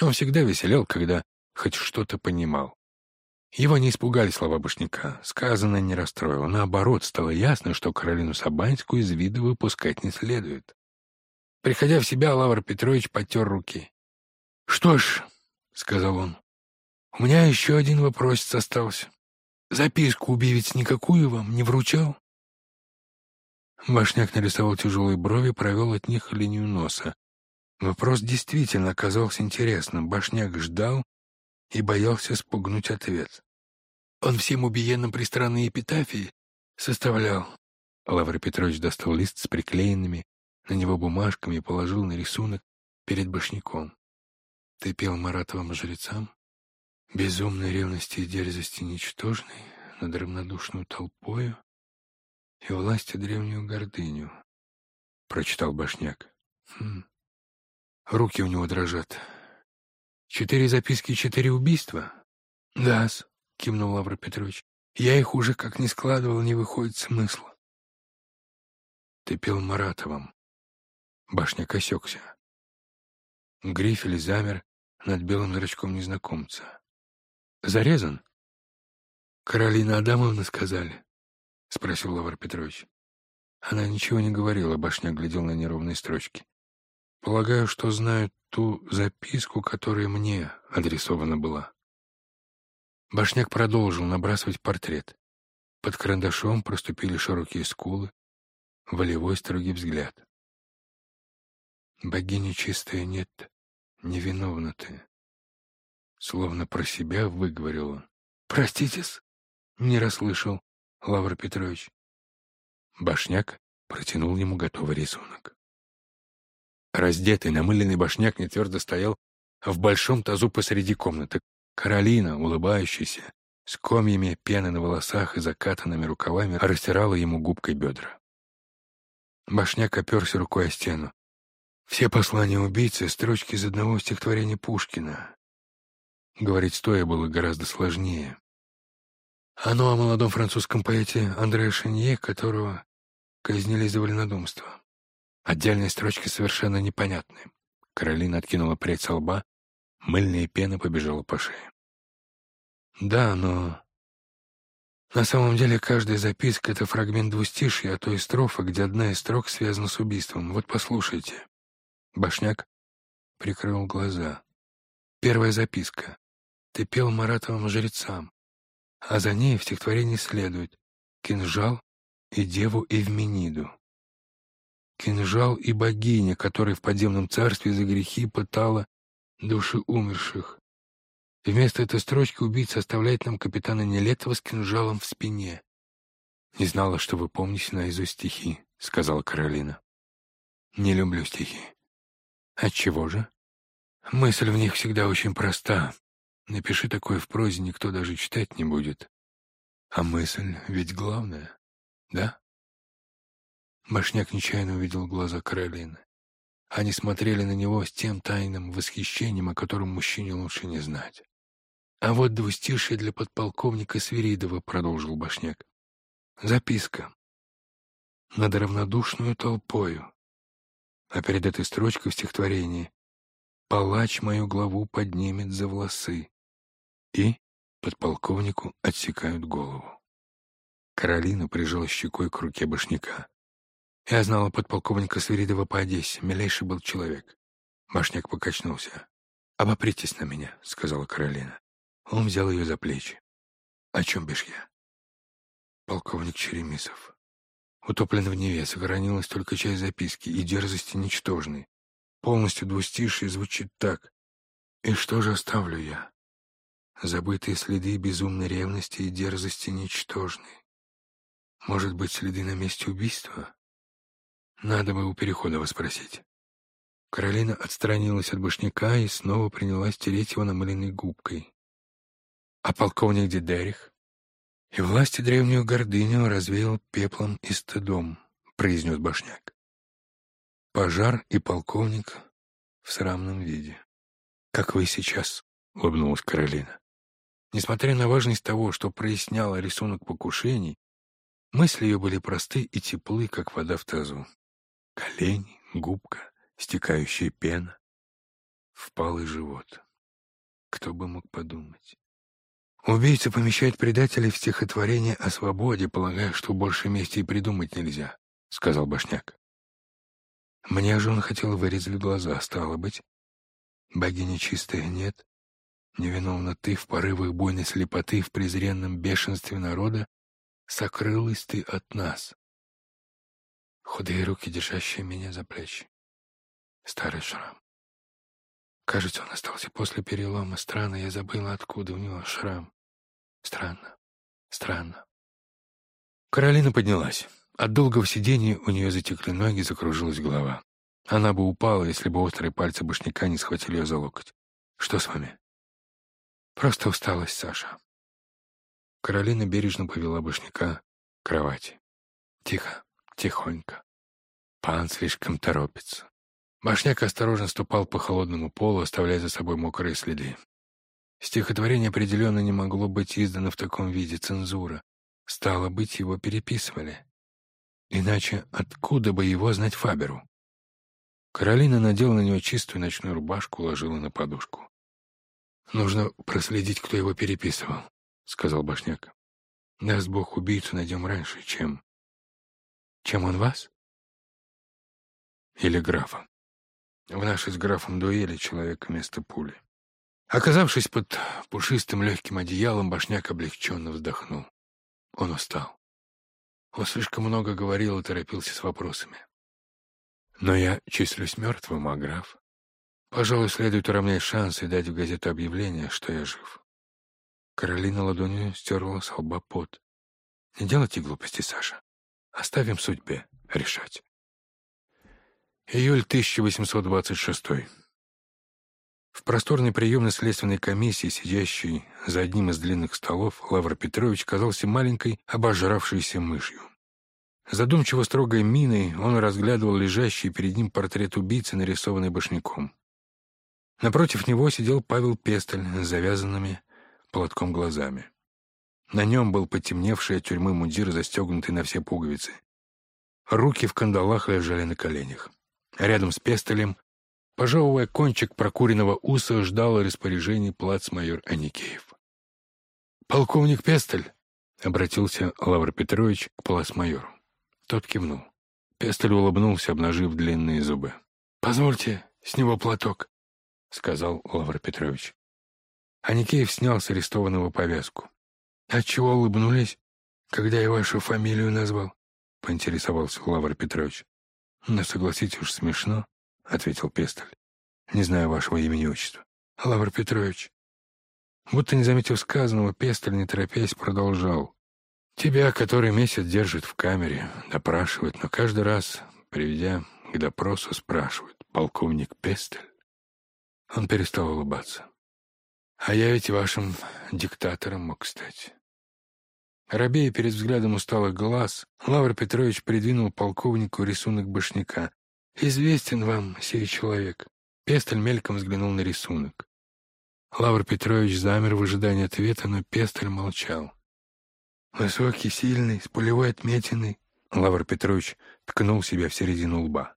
Он всегда веселел, когда хоть что-то понимал. Его не испугали слова Башняка. Сказанное не расстроило. Наоборот, стало ясно, что Каролину Сабанскую из вида выпускать не следует. Приходя в себя, Лавр Петрович потер руки. — Что ж, — сказал он, — у меня еще один вопрос остался. Записку убивец никакую вам не вручал? Башняк нарисовал тяжелые брови, провел от них линию носа. Вопрос действительно оказался интересным. Башняк ждал и боялся спугнуть ответ. Он всем убиенным пристранные эпитафии составлял. Лавр Петрович достал лист с приклеенными на него бумажками и положил на рисунок перед башняком. Ты пел Маратовым жрецам? Безумной ревности и дерзости ничтожной над равнодушную толпою и власти древнюю гордыню, — прочитал башняк. Хм. Руки у него дрожат. Четыре записки и четыре убийства? Да-с. — кивнул Лавр Петрович. «Я их уже как не складывал, не выходит смысла». «Ты пел Маратовым». Башня косекся. Грифель замер над белым зрачком незнакомца. «Зарезан?» «Каролина Адамовна сказали?» — спросил Лавр Петрович. Она ничего не говорила, башня глядел на неровные строчки. «Полагаю, что знают ту записку, которая мне адресована была». Башняк продолжил набрасывать портрет. Под карандашом проступили широкие скулы, волевой строгий взгляд. «Богиня чистая нет, невиновна ты». Словно про себя выговорил он. «Проститесь?» — не расслышал Лавр Петрович. Башняк протянул ему готовый рисунок. Раздетый, намыленный башняк не твердо стоял в большом тазу посреди комнаты. Каролина, улыбающаяся, с комьями пены на волосах и закатанными рукавами, растирала ему губкой бедра. Башняк оперся рукой о стену. Все послания убийцы — строчки из одного стихотворения Пушкина. Говорить стоя было гораздо сложнее. Оно о молодом французском поэте Андре Шенье, которого казнили за вольнодумство. Отдельные строчки совершенно непонятны. Каролина откинула прядь со лба, Мыльная пена побежала по шее. Да, но... На самом деле каждая записка — это фрагмент двустишья, а то и строфа, где одна из строк связана с убийством. Вот послушайте. Башняк прикрыл глаза. Первая записка. Ты пел Маратовым жрецам, а за ней в стихотворении следует «Кинжал и деву Эвмениду». Кинжал и богиня, которая в подземном царстве за грехи пытала души умерших. Вместо этой строчки убийца оставляет нам капитана Нелетова с кинжалом в спине. «Не знала, что вы помните наизусть стихи», — сказала Каролина. «Не люблю стихи». «Отчего же?» «Мысль в них всегда очень проста. Напиши такое в прозе, никто даже читать не будет. А мысль ведь главная, да?» Башняк нечаянно увидел глаза Каролины. Они смотрели на него с тем тайным восхищением, о котором мужчине лучше не знать. «А вот двустишие для подполковника Свиридова», — продолжил Башняк. «Записка. Над равнодушную толпою. А перед этой строчкой в стихотворении «Палач мою главу поднимет за волосы» и подполковнику отсекают голову. Каролина прижала щекой к руке Башняка. Я знала подполковника Свиридова по Одессе. Милейший был человек. Башняк покачнулся. «Обопритесь на меня», — сказала Каролина. Он взял ее за плечи. «О чем бишь я?» Полковник Черемисов. Утоплен в Неве, сохранилась только часть записки, и дерзости ничтожной. Полностью двустишие звучит так. «И что же оставлю я?» Забытые следы безумной ревности и дерзости ничтожной. Может быть, следы на месте убийства? Надо бы у Переходова спросить. Каролина отстранилась от башняка и снова принялась тереть его намыленной губкой. А полковник Дедерих? И власти древнюю гордыню развеял пеплом и стыдом, произнес башняк. Пожар и полковник в срамном виде. Как вы сейчас, улыбнулась Каролина. Несмотря на важность того, что проясняло рисунок покушений, мысли ее были просты и теплы, как вода в тазу колени, губка, стекающая пена. впалый живот. Кто бы мог подумать? Убийца помещает предателей в стихотворение о свободе, полагая, что больше мести и придумать нельзя, — сказал Башняк. Мне же он хотел вырезать глаза, стало быть. Богиня чистая нет, невиновна ты в порывах буйной слепоты, в презренном бешенстве народа, сокрылась ты от нас. Худые руки, держащие меня за плечи. Старый шрам. Кажется, он остался после перелома. Странно, я забыла, откуда у него шрам. Странно, странно. Каролина поднялась. От долгого сидения у нее затекли ноги, закружилась голова. Она бы упала, если бы острые пальцы башняка не схватили ее за локоть. «Что с вами?» «Просто усталость, Саша». Каролина бережно повела башняка к кровати. «Тихо, тихонько. Пан слишком торопится. Башняк осторожно ступал по холодному полу, оставляя за собой мокрые следы. Стихотворение определенно не могло быть издано в таком виде цензура. Стало быть, его переписывали. Иначе откуда бы его знать Фаберу? Каролина надела на него чистую ночную рубашку, уложила на подушку. «Нужно проследить, кто его переписывал», — сказал Башняк. «Даст Бог, убийцу найдем раньше, чем...» «Чем он вас?» «Или графа. В нашей с графом дуэли человек вместо пули. Оказавшись под пушистым легким одеялом, башняк облегченно вздохнул. Он устал. Он слишком много говорил и торопился с вопросами. Но я числюсь мертвым, а граф? Пожалуй, следует уравнять шансы и дать в газету объявление, что я жив. Каролина ладонью стерла с лба пот. Не делайте глупости, Саша. Оставим судьбе решать. Июль 1826. В просторной приемной следственной комиссии, сидящей за одним из длинных столов, Лавр Петрович казался маленькой, обожравшейся мышью. Задумчиво строгой миной он разглядывал лежащий перед ним портрет убийцы, нарисованный башняком. Напротив него сидел Павел Пестель с завязанными платком глазами. На нем был потемневший от тюрьмы мундир, застегнутый на все пуговицы. Руки в кандалах лежали на коленях. Рядом с пестолем, пожевывая кончик прокуренного уса, ждал распоряжений плацмайор Аникеев. «Полковник Пестель!» — обратился Лавр Петрович к плацмайору. Тот кивнул. Пестель улыбнулся, обнажив длинные зубы. «Позвольте, с него платок», — сказал Лавр Петрович. Аникеев снял с арестованного повязку. «Отчего улыбнулись, когда я вашу фамилию назвал?» — поинтересовался Лавр Петрович. «Но согласитесь уж смешно», — ответил Пестель. «Не знаю вашего имени и отчества». «Лавр Петрович». Будто не заметив сказанного, Пестель, не торопясь, продолжал. «Тебя, который месяц держит в камере, допрашивают, но каждый раз, приведя к допросу, спрашивают, полковник Пестель?» Он перестал улыбаться. «А я ведь вашим диктатором мог стать». Робея перед взглядом усталых глаз, Лавр Петрович придвинул полковнику рисунок башняка. «Известен вам сей человек». Пестель мельком взглянул на рисунок. Лавр Петрович замер в ожидании ответа, но Пестель молчал. «Высокий, сильный, с пулевой отметиной». Лавр Петрович ткнул себя в середину лба.